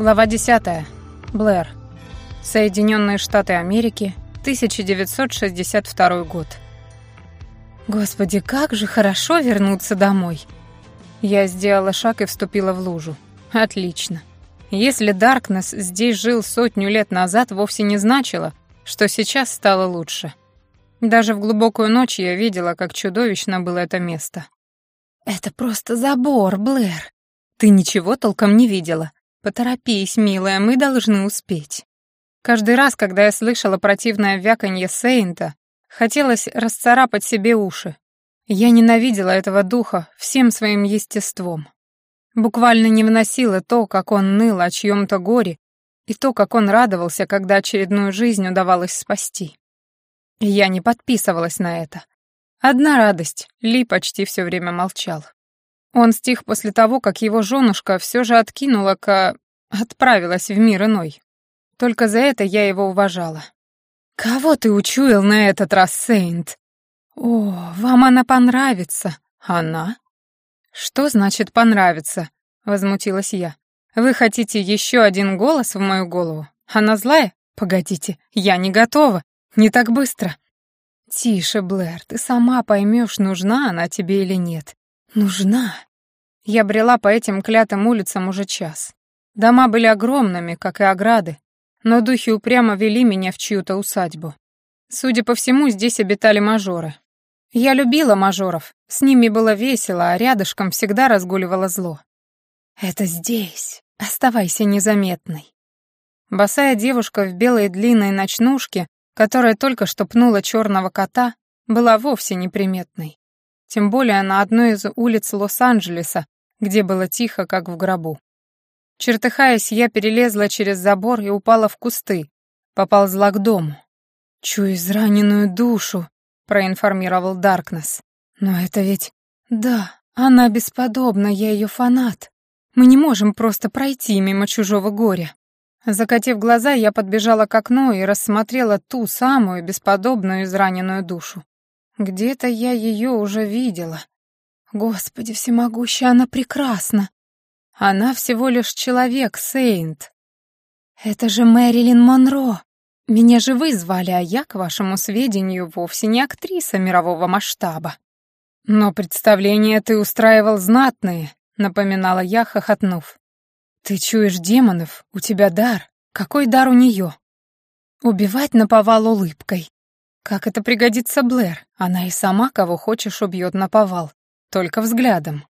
Глава 10. Блэр. Соединенные Штаты Америки, 1962 год. Господи, как же хорошо вернуться домой. Я сделала шаг и вступила в лужу. Отлично. Если Даркнесс здесь жил сотню лет назад, вовсе не значило, что сейчас стало лучше. Даже в глубокую ночь я видела, как чудовищно было это место. «Это просто забор, Блэр. Ты ничего толком не видела. Поторопись, милая, мы должны успеть». Каждый раз, когда я слышала противное вяканье Сейнта, хотелось расцарапать себе уши. Я ненавидела этого духа всем своим естеством. Буквально не выносила то, как он ныл о чьем-то горе, и то, как он радовался, когда очередную жизнь удавалось спасти. я не подписывалась на это. Одна радость, Ли почти все время молчал. Он стих после того, как его женушка все же откинула к... отправилась в мир иной. Только за это я его уважала. «Кого ты учуял на этот раз, Сейнт?» «О, вам она понравится». «Она?» «Что значит «понравится»?» — возмутилась я. «Вы хотите еще один голос в мою голову? Она злая? Погодите, я не готова. Не так быстро». «Тише, Блэр, ты сама поймешь, нужна она тебе или нет. Нужна». Я брела по этим клятым улицам уже час. Дома были огромными, как и ограды, но духи упрямо вели меня в чью-то усадьбу. Судя по всему, здесь обитали мажоры. Я любила мажоров, с ними было весело, а рядышком всегда разгуливало зло. «Это здесь. Оставайся незаметной». Босая девушка в белой длинной ночнушке, которая только что пнула черного кота, была вовсе неприметной. Тем более на одной из улиц Лос-Анджелеса, где было тихо, как в гробу. Чертыхаясь, я перелезла через забор и упала в кусты, поползла к дому. «Чую израненную душу», проинформировал Даркнесс. «Но это ведь... Да, она бесподобна, я ее фанат. Мы не можем просто пройти мимо чужого горя». Закатив глаза, я подбежала к окну и рассмотрела ту самую бесподобную израненную душу. Где-то я ее уже видела. Господи всемогущая, она прекрасна. Она всего лишь человек, Сейнт. Это же Мэрилин Монро. Меня же вы звали, а я, к вашему сведению, вовсе не актриса мирового масштаба. Но представления ты устраивал знатные, напоминала я, хохотнув. Ты чуешь демонов, у тебя дар. Какой дар у нее? Убивать наповал улыбкой. Как это пригодится Блэр? Она и сама кого хочешь убьет наповал, только взглядом.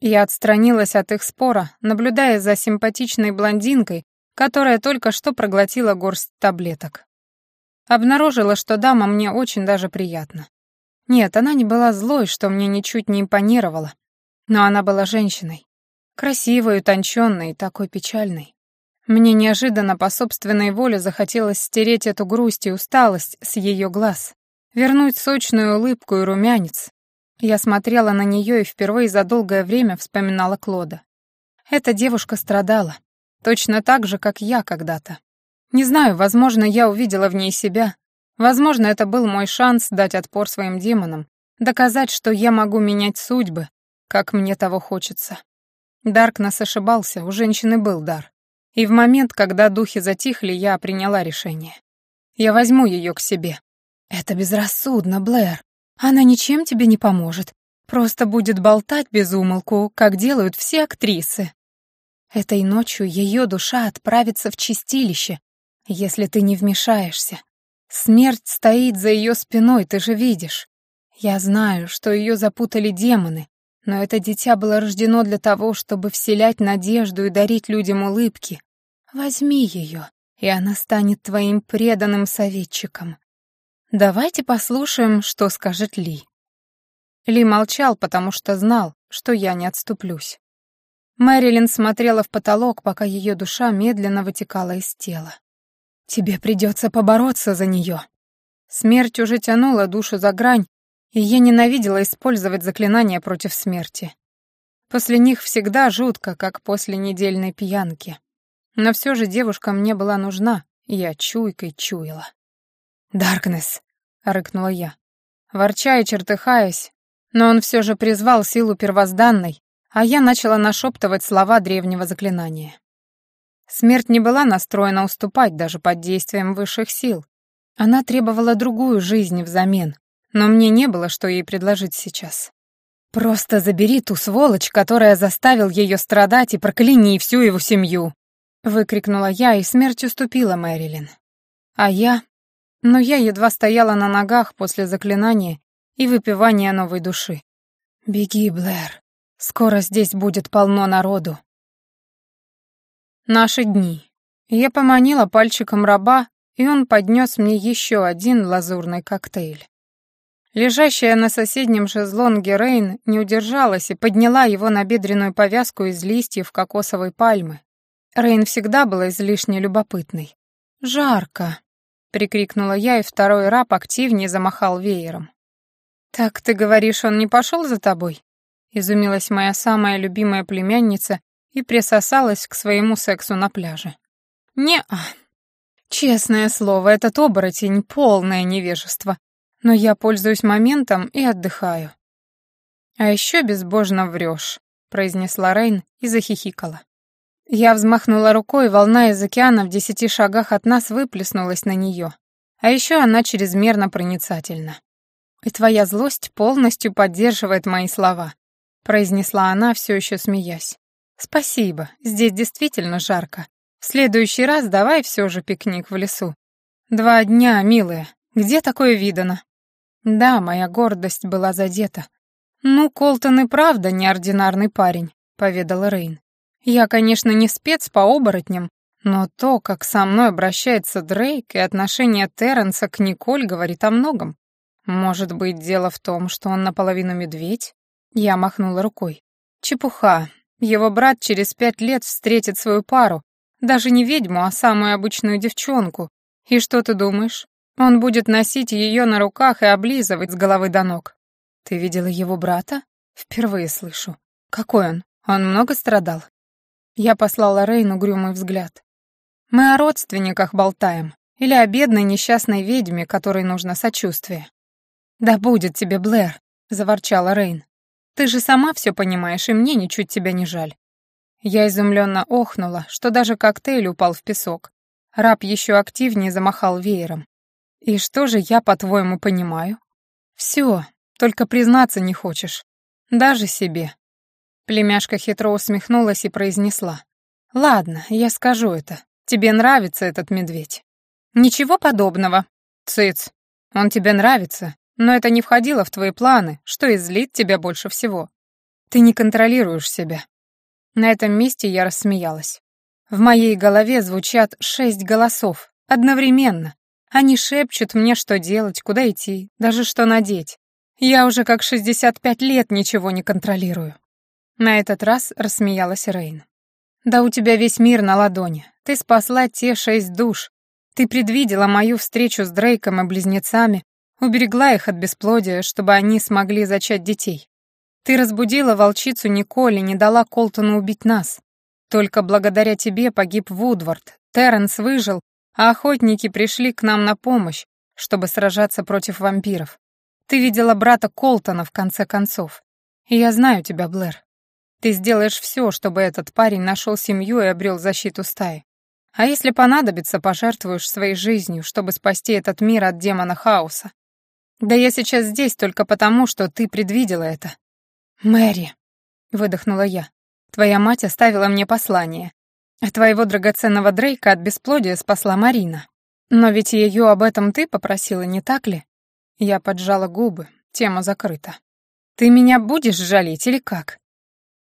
Я отстранилась от их спора, наблюдая за симпатичной блондинкой, которая только что проглотила горсть таблеток. Обнаружила, что дама мне очень даже приятна. Нет, она не была злой, что мне ничуть не импонировало, но она была женщиной. Красивой, утонченной такой печальной. Мне неожиданно по собственной воле захотелось стереть эту грусть и усталость с ее глаз, вернуть сочную улыбку и румянец. Я смотрела на нее и впервые за долгое время вспоминала Клода. Эта девушка страдала, Точно так же, как я когда-то. Не знаю, возможно, я увидела в ней себя. Возможно, это был мой шанс дать отпор своим демонам, доказать, что я могу менять судьбы, как мне того хочется. Даркнесс ошибался, у женщины был дар. И в момент, когда духи затихли, я приняла решение. Я возьму ее к себе. Это безрассудно, Блэр. Она ничем тебе не поможет. Просто будет болтать без умолку, как делают все актрисы. Этой ночью ее душа отправится в чистилище, если ты не вмешаешься. Смерть стоит за ее спиной, ты же видишь. Я знаю, что ее запутали демоны, но это дитя было рождено для того, чтобы вселять надежду и дарить людям улыбки. Возьми ее, и она станет твоим преданным советчиком. Давайте послушаем, что скажет Ли. Ли молчал, потому что знал, что я не отступлюсь. Мэрилин смотрела в потолок, пока ее душа медленно вытекала из тела. «Тебе придется побороться за нее». Смерть уже тянула душу за грань, и я ненавидела использовать заклинания против смерти. После них всегда жутко, как после недельной пьянки. Но все же девушка мне была нужна, и я чуйкой чуяла. «Даркнесс!» — рыкнула я. Ворча и чертыхаясь, но он все же призвал силу первозданной, а я начала нашептывать слова древнего заклинания. Смерть не была настроена уступать даже под действием высших сил. Она требовала другую жизнь взамен, но мне не было, что ей предложить сейчас. «Просто забери ту сволочь, которая заставил ее страдать, и прокляни всю его семью!» — выкрикнула я, и смерть уступила Мэрилин. А я... Но я едва стояла на ногах после заклинания и выпивания новой души. «Беги, Блэр. Скоро здесь будет полно народу». Наши дни. Я поманила пальчиком раба, и он поднес мне еще один лазурный коктейль. Лежащая на соседнем шезлонге Рейн не удержалась и подняла его на бедренную повязку из листьев кокосовой пальмы. Рейн всегда была излишне любопытной. «Жарко!» — прикрикнула я, и второй раб активнее замахал веером. «Так ты говоришь, он не пошел за тобой?» — изумилась моя самая любимая племянница и присосалась к своему сексу на пляже. «Не-а. Честное слово, этот оборотень — полное невежество но я пользуюсь моментом и отдыхаю. А еще безбожно врешь, произнесла Рейн и захихикала. Я взмахнула рукой, волна из океана в десяти шагах от нас выплеснулась на нее. А еще она чрезмерно проницательна. «И твоя злость полностью поддерживает мои слова», — произнесла она, все еще смеясь. «Спасибо, здесь действительно жарко. В следующий раз давай все же пикник в лесу. Два дня, милая, где такое видано?» Да, моя гордость была задета. «Ну, Колтон и правда неординарный парень», — поведал Рейн. «Я, конечно, не спец по оборотням, но то, как со мной обращается Дрейк и отношение Терренса к Николь говорит о многом. Может быть, дело в том, что он наполовину медведь?» Я махнула рукой. «Чепуха. Его брат через пять лет встретит свою пару, даже не ведьму, а самую обычную девчонку. И что ты думаешь? Он будет носить ее на руках и облизывать с головы до ног. Ты видела его брата? Впервые слышу. Какой он? Он много страдал? Я послала Рейну угрюмый взгляд. Мы о родственниках болтаем. Или о бедной несчастной ведьме, которой нужно сочувствие. «Да будет тебе, Блэр», — заворчала Рейн. «Ты же сама все понимаешь, и мне ничуть тебя не жаль». Я изумленно охнула, что даже коктейль упал в песок. Раб еще активнее замахал веером. «И что же я, по-твоему, понимаю?» «Все, только признаться не хочешь. Даже себе». Племяшка хитро усмехнулась и произнесла. «Ладно, я скажу это. Тебе нравится этот медведь?» «Ничего подобного». «Цыц, он тебе нравится, но это не входило в твои планы, что и злит тебя больше всего. Ты не контролируешь себя». На этом месте я рассмеялась. В моей голове звучат шесть голосов, одновременно, они шепчут мне, что делать, куда идти, даже что надеть. Я уже как 65 лет ничего не контролирую. На этот раз рассмеялась Рейн. Да у тебя весь мир на ладони. Ты спасла те шесть душ. Ты предвидела мою встречу с Дрейком и близнецами, уберегла их от бесплодия, чтобы они смогли зачать детей. Ты разбудила волчицу Николь и не дала Колтону убить нас. Только благодаря тебе погиб Вудвард. Терренс выжил, а охотники пришли к нам на помощь, чтобы сражаться против вампиров. Ты видела брата Колтона в конце концов. И я знаю тебя, Блэр. Ты сделаешь все, чтобы этот парень нашел семью и обрел защиту стаи. А если понадобится, пожертвуешь своей жизнью, чтобы спасти этот мир от демона хаоса. Да я сейчас здесь только потому, что ты предвидела это. Мэри, выдохнула я. Твоя мать оставила мне послание. А твоего драгоценного Дрейка от бесплодия спасла Марина. Но ведь ее об этом ты попросила, не так ли? Я поджала губы, тема закрыта. Ты меня будешь жалеть или как?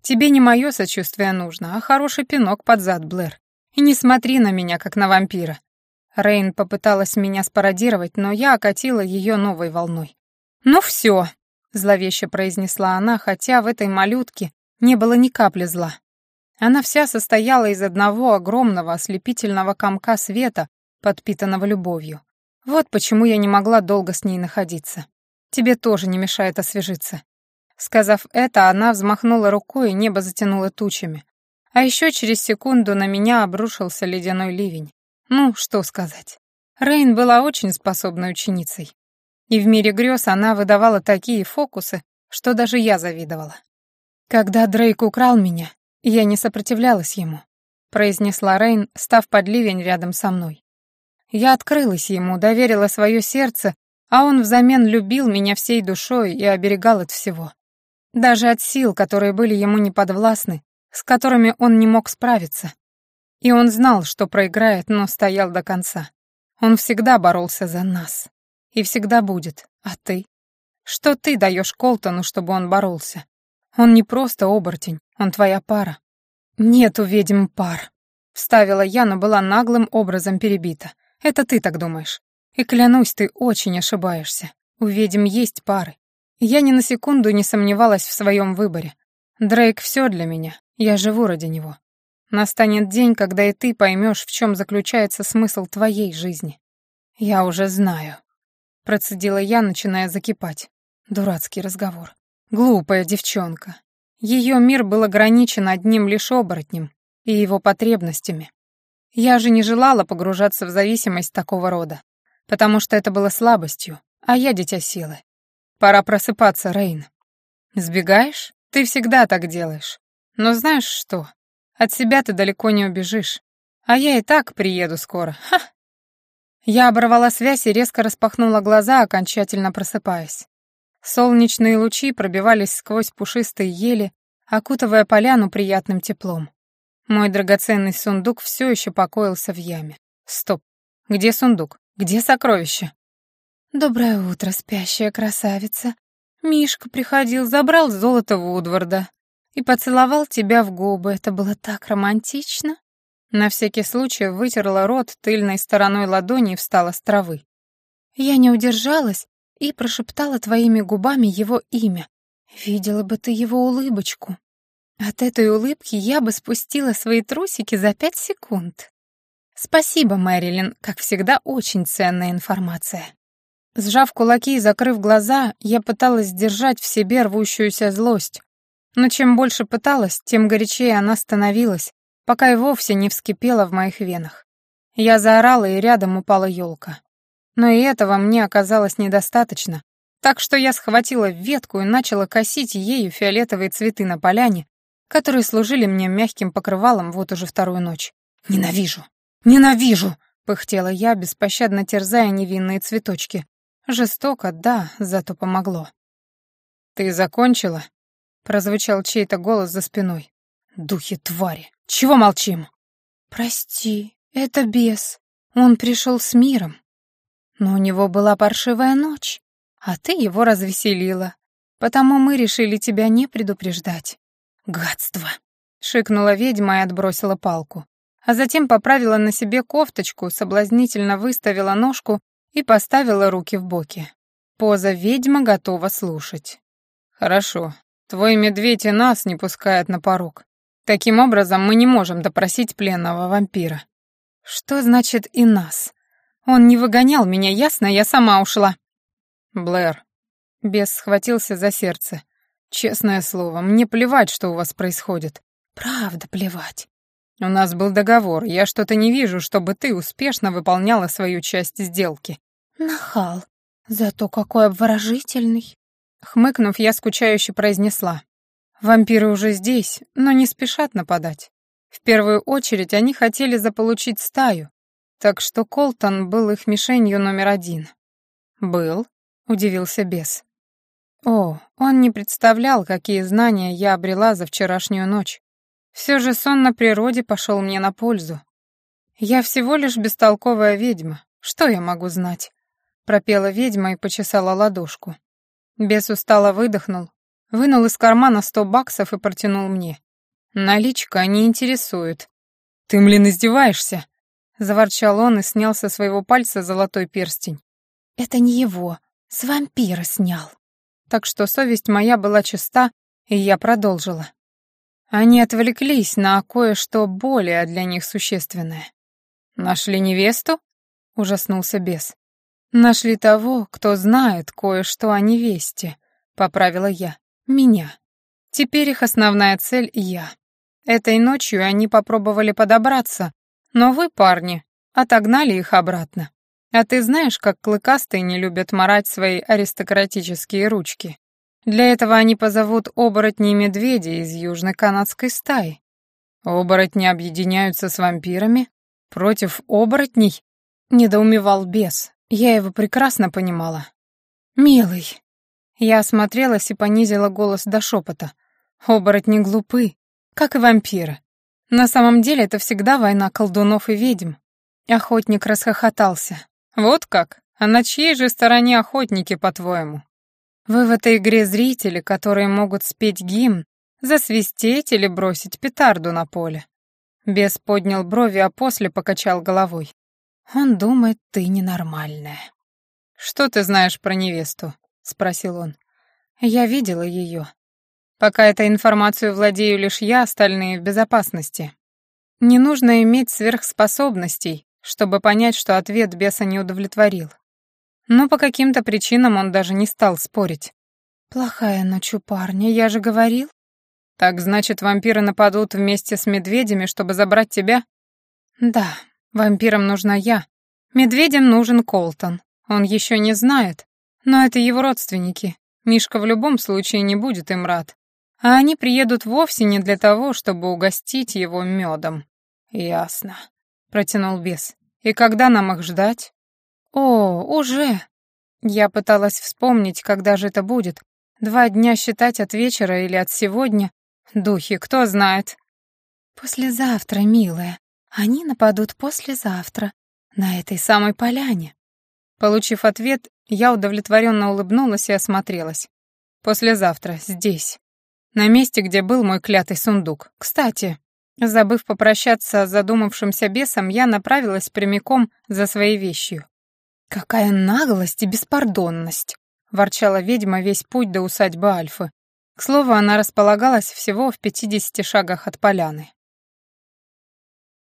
Тебе не мое сочувствие нужно, а хороший пинок под зад, Блэр. И не смотри на меня, как на вампира. Рейн попыталась меня спародировать, но я окатила ее новой волной. «Ну все», — зловеще произнесла она, хотя в этой малютке не было ни капли зла. Она вся состояла из одного огромного ослепительного комка света, подпитанного любовью. Вот почему я не могла долго с ней находиться. Тебе тоже не мешает освежиться. Сказав это, она взмахнула рукой, и небо затянуло тучами. А еще через секунду на меня обрушился ледяной ливень. Ну, что сказать. Рейн была очень способной ученицей. И в мире грез она выдавала такие фокусы, что даже я завидовала. Когда Дрейк украл меня, я не сопротивлялась ему. произнесла Рейн, став под ливень рядом со мной. Я открылась ему, доверила свое сердце, а он взамен любил меня всей душой и оберегал от всего. Даже от сил, которые были ему неподвластны, с которыми он не мог справиться. И он знал, что проиграет, но стоял до конца. Он всегда боролся за нас. И всегда будет. А ты? Что ты даешь Колтону, чтобы он боролся? Он не просто оборотень, он твоя пара. Нет у ведьм пар. Вставила я, но была наглым образом перебита. Это ты так думаешь. И клянусь, ты очень ошибаешься. У ведьм есть пары. Я ни на секунду не сомневалась в своем выборе. Дрейк все для меня. Я живу ради него. Настанет день, когда и ты поймешь, в чем заключается смысл твоей жизни. Я уже знаю. Процедила я, начиная закипать. Дурацкий разговор. Глупая девчонка. Ее мир был ограничен одним лишь оборотнем и его потребностями. Я же не желала погружаться в зависимость такого рода, потому что это было слабостью, а я дитя силы. Пора просыпаться, Рейн. Сбегаешь? Ты всегда так делаешь. Но знаешь что? От себя ты далеко не убежишь. А я и так приеду скоро. Ха! Я оборвала связь и резко распахнула глаза, окончательно просыпаясь. Солнечные лучи пробивались сквозь пушистые ели, окутывая поляну приятным теплом. Мой драгоценный сундук все еще покоился в яме. Стоп. Где сундук? Где сокровище? Доброе утро, спящая красавица. Мишка приходил, забрал золото Вудварда и поцеловал тебя в губы. Это было так романтично. На всякий случай вытерла рот тыльной стороной ладони и встала с травы. Я не удержалась и прошептала твоими губами его имя. Видела бы ты его улыбочку. От этой улыбки я бы спустила свои трусики за пять секунд. Спасибо, Мэрилин, как всегда, очень ценная информация. Сжав кулаки и закрыв глаза, я пыталась сдержать в себе рвущуюся злость. Но чем больше пыталась, тем горячее она становилась, пока и вовсе не вскипела в моих венах. Я заорала, и рядом упала елка. Но и этого мне оказалось недостаточно, так что я схватила ветку и начала косить ею фиолетовые цветы на поляне, которые служили мне мягким покрывалом вот уже вторую ночь. «Ненавижу! Ненавижу!» — пыхтела я, беспощадно терзая невинные цветочки. Жестоко, да, зато помогло. «Ты закончила?» — прозвучал чей-то голос за спиной. «Духи твари! Чего молчим?» «Прости, это бес. Он пришел с миром. Но у него была паршивая ночь, а ты его развеселила. Потому мы решили тебя не предупреждать. «Гадство!» — шикнула ведьма и отбросила палку. А затем поправила на себе кофточку, соблазнительно выставила ножку и поставила руки в боки. Поза ведьма готова слушать. «Хорошо. Твой медведь и нас не пускает на порог. Таким образом, мы не можем допросить пленного вампира». «Что значит «и нас»?» Он не выгонял меня, ясно? Я сама ушла. Блэр. Бес схватился за сердце. Честное слово, мне плевать, что у вас происходит. Правда плевать. У нас был договор, я что-то не вижу, чтобы ты успешно выполняла свою часть сделки. Нахал. Зато какой обворожительный. Хмыкнув, я скучающе произнесла. Вампиры уже здесь, но не спешат нападать. В первую очередь они хотели заполучить стаю, так что Колтон был их мишенью номер один. «Был?» — удивился бес. О, он не представлял, какие знания я обрела за вчерашнюю ночь. Все же сон на природе пошел мне на пользу. Я всего лишь бестолковая ведьма. Что я могу знать? Пропела ведьма и почесала ладошку. Бес устало выдохнул, вынул из кармана сто баксов и протянул мне. Наличка не интересует. Ты, млин, издеваешься? Заворчал он и снял со своего пальца золотой перстень. Это не его, с вампира снял так что совесть моя была чиста, и я продолжила. Они отвлеклись на кое-что более для них существенное. «Нашли невесту?» — ужаснулся бес. «Нашли того, кто знает кое-что о невесте», — поправила я. «Меня. Теперь их основная цель — я. Этой ночью они попробовали подобраться, но вы, парни, отогнали их обратно. А ты знаешь, как клыкастые не любят марать свои аристократические ручки? Для этого они позовут оборотней медведей из южной канадской стаи. Оборотни объединяются с вампирами? Против оборотней? Недоумевал бес. Я его прекрасно понимала. «Милый». Я осмотрелась и понизила голос до шепота. «Оборотни глупы, как и вампиры. На самом деле это всегда война колдунов и ведьм». Охотник расхохотался. «Вот как? А на чьей же стороне охотники, по-твоему? Вы в этой игре зрители, которые могут спеть гимн, засвистеть или бросить петарду на поле». Бес поднял брови, а после покачал головой. «Он думает, ты ненормальная». «Что ты знаешь про невесту?» — спросил он. «Я видела ее. Пока этой информацию владею лишь я, остальные в безопасности. Не нужно иметь сверхспособностей, чтобы понять, что ответ беса не удовлетворил. Но по каким-то причинам он даже не стал спорить. «Плохая ночь у парня, я же говорил». «Так значит, вампиры нападут вместе с медведями, чтобы забрать тебя?» «Да, вампирам нужна я. Медведям нужен Колтон. Он еще не знает, но это его родственники. Мишка в любом случае не будет им рад. А они приедут вовсе не для того, чтобы угостить его медом. Ясно, протянул бес. И когда нам их ждать? О, уже. Я пыталась вспомнить, когда же это будет. Два дня считать от вечера или от сегодня. Духи, кто знает. Послезавтра, милая. Они нападут послезавтра, на этой самой поляне. Получив ответ, я удовлетворенно улыбнулась и осмотрелась. Послезавтра, здесь. На месте, где был мой клятый сундук. Кстати, забыв попрощаться с задумавшимся бесом, я направилась прямиком за своей вещью. «Какая наглость и беспардонность!» — ворчала ведьма весь путь до усадьбы Альфы. К слову, она располагалась всего в пятидесяти шагах от поляны.